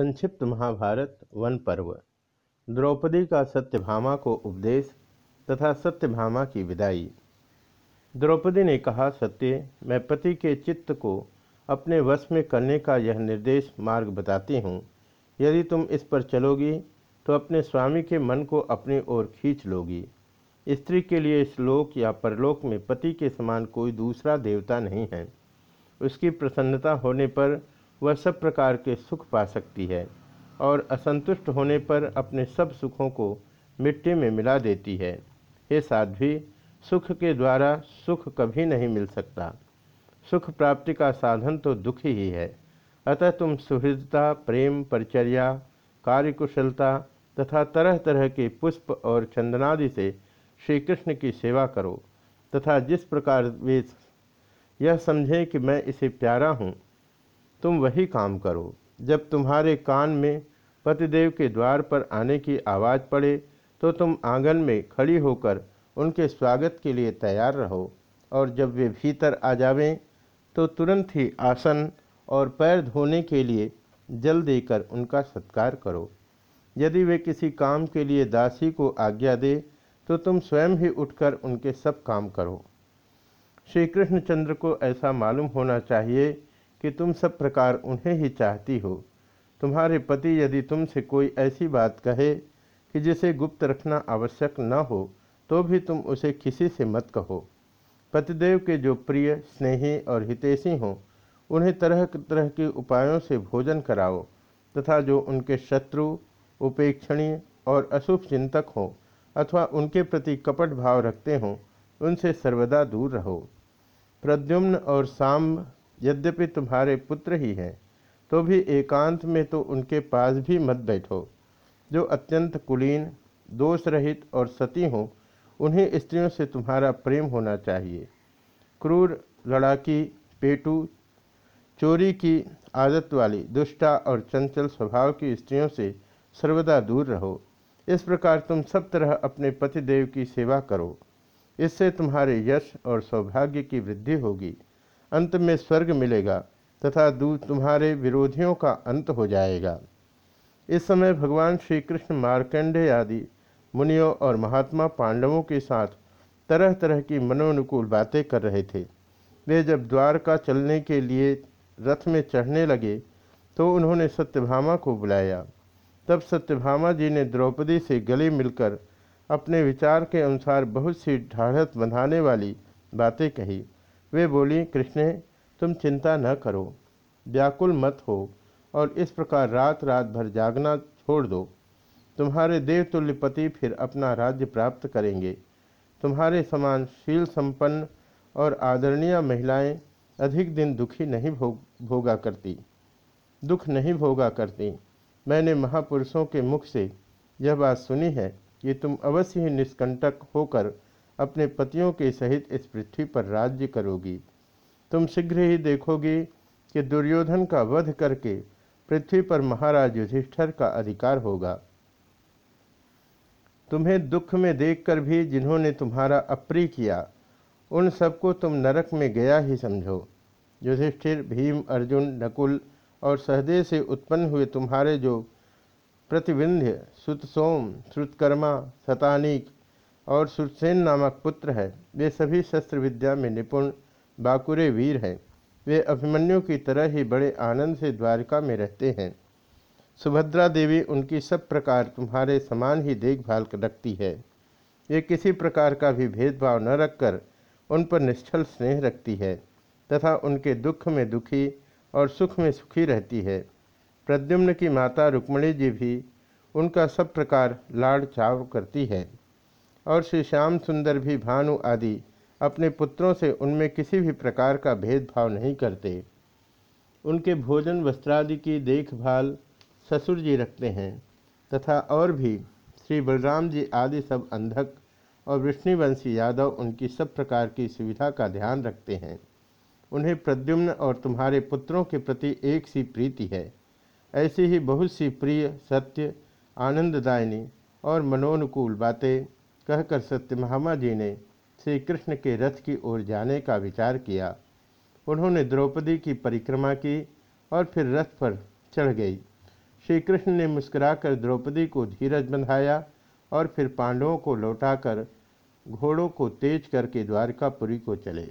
संक्षिप्त महाभारत वन पर्व। द्रौपदी का सत्यभामा को उपदेश तथा सत्यभामा की विदाई। द्रौपदी ने कहा, सत्य, मैं पति के चित्त को अपने वश में करने का यह निर्देश मार्ग बताती हूँ। यदि तुम इस पर चलोगी तो अपने स्वामी के मन को अपनी ओर खींच लोगी। स्त्री के लिए इस लोक या परलोक में पति के समान कोई दूसरा देवता नहीं है। उसकी प्रसन्नता होने पर वह सब प्रकार के सुख पा सकती है और असंतुष्ट होने पर अपने सब सुखों को मिट्टी में मिला देती है। हे साध्वी, सुख के द्वारा सुख कभी नहीं मिल सकता। सुख प्राप्ति का साधन तो दुख ही है। अतः तुम सुहृदता, प्रेम, परिचर्या, कार्यकुशलता तथा तरह तरह के पुष्प और चंदनादि से श्री कृष्ण की सेवा करो तथा जिस प्रकार वे यह समझें कि मैं इसे प्यारा हूँ तुम वही काम करो। जब तुम्हारे कान में पतिदेव के द्वार पर आने की आवाज़ पड़े तो तुम आँगन में खड़ी होकर उनके स्वागत के लिए तैयार रहो, और जब वे भीतर आ जावें तो तुरंत ही आसन और पैर धोने के लिए जल देकर उनका सत्कार करो। यदि वे किसी काम के लिए दासी को आज्ञा दे तो तुम स्वयं ही उठकर उनके सब काम करो। श्री कृष्णचंद्र को ऐसा मालूम होना चाहिए कि तुम सब प्रकार उन्हें ही चाहती हो। तुम्हारे पति यदि तुमसे कोई ऐसी बात कहे कि जिसे गुप्त रखना आवश्यक न हो तो भी तुम उसे किसी से मत कहो। पतिदेव के जो प्रिय, स्नेही और हितेशी हों, उन्हें तरह तरह के उपायों से भोजन कराओ, तथा जो उनके शत्रु, उपेक्षणीय और अशुभ चिंतक हों, अथवा उनके प्रति कपट भाव रखते हों, उनसे सर्वदा दूर रहो। प्रद्युम्न और साम यद्यपि तुम्हारे पुत्र ही हैं तो भी एकांत में तो उनके पास भी मत बैठो। जो अत्यंत कुलीन दोष रहित और सती हों, उन्हीं स्त्रियों से तुम्हारा प्रेम होना चाहिए। क्रूर, लड़ाकी, पेटू, चोरी की आदत वाली, दुष्टा और चंचल स्वभाव की स्त्रियों से सर्वदा दूर रहो। इस प्रकार तुम सब तरह अपने पतिदेव की सेवा करो। इससे तुम्हारे यश और सौभाग्य की वृद्धि होगी। अंत में स्वर्ग मिलेगा तथा दूर तुम्हारे विरोधियों का अंत हो जाएगा। इस समय भगवान श्री कृष्ण मार्कंडे आदि मुनियों और महात्मा पांडवों के साथ तरह तरह की मनोनुकूल बातें कर रहे थे। वे जब द्वारका चलने के लिए रथ में चढ़ने लगे तो उन्होंने सत्यभामा को बुलाया। तब सत्यभामा जी ने द्रौपदी से गले मिलकर अपने विचार के अनुसार बहुत सी ढाढ़त बंधाने वाली बातें कही। वे बोली, कृष्ण, तुम चिंता न करो, व्याकुल मत हो और इस प्रकार रात रात भर जागना छोड़ दो। तुम्हारे देवतुल्य पति फिर अपना राज्य प्राप्त करेंगे। तुम्हारे समान शील संपन्न और आदरणीय महिलाएँ अधिक दिन दुखी नहीं भोग, भोगा करती। दुख नहीं भोगा करती। मैंने महापुरुषों के मुख से यह बात सुनी है कि तुम अवश्य ही निष्कंटक होकर अपने पतियों के सहित इस पृथ्वी पर राज्य करोगी। तुम शीघ्र ही देखोगी कि दुर्योधन का वध करके पृथ्वी पर महाराज युधिष्ठर का अधिकार होगा। तुम्हें दुख में देखकर भी जिन्होंने तुम्हारा अप्रिय किया, उन सबको तुम नरक में गया ही समझो। युधिष्ठिर, भीम, अर्जुन, नकुल और सहदेव से उत्पन्न हुए तुम्हारे जो प्रतिविंध्य, सुतसोम, श्रुतकर्मा, शतानिक और सुरसेन नामक पुत्र है। वे सभी शस्त्र विद्या में निपुण, बाकुरे वीर हैं। वे अभिमन्यु की तरह ही बड़े आनंद से द्वारका में रहते हैं। सुभद्रा देवी उनकी सब प्रकार तुम्हारे समान ही देखभाल रखती है। ये किसी प्रकार का भी भेदभाव न रखकर उन पर निश्चल स्नेह रखती है तथा उनके दुख में दुखी और सुख में सुखी रहती है। प्रद्युम्न की माता रुक्मणी जी भी उनका सब प्रकार लाड़ चाव करती है। और श्री श्याम सुंदर भी भानु आदि अपने पुत्रों से उनमें किसी भी प्रकार का भेदभाव नहीं करते। उनके भोजन वस्त्रादि की देखभाल ससुर जी रखते हैं, तथा और भी श्री बलराम जी आदि सब अंधक और विष्णुवंशी यादव उनकी सब प्रकार की सुविधा का ध्यान रखते हैं। उन्हें प्रद्युम्न और तुम्हारे पुत्रों के प्रति एक सी प्रीति है। ऐसी ही बहुत सी प्रिय, सत्य, आनंददायिनी और मनोनुकूल बातें कहकर सत्यभामा जी ने श्री कृष्ण के रथ की ओर जाने का विचार किया। उन्होंने द्रौपदी की परिक्रमा की और फिर रथ पर चढ़ गई। श्री कृष्ण ने मुस्कुराकर द्रौपदी को धीरज बंधाया और फिर पांडवों को लौटाकर घोड़ों को तेज करके द्वारकापुरी को चले।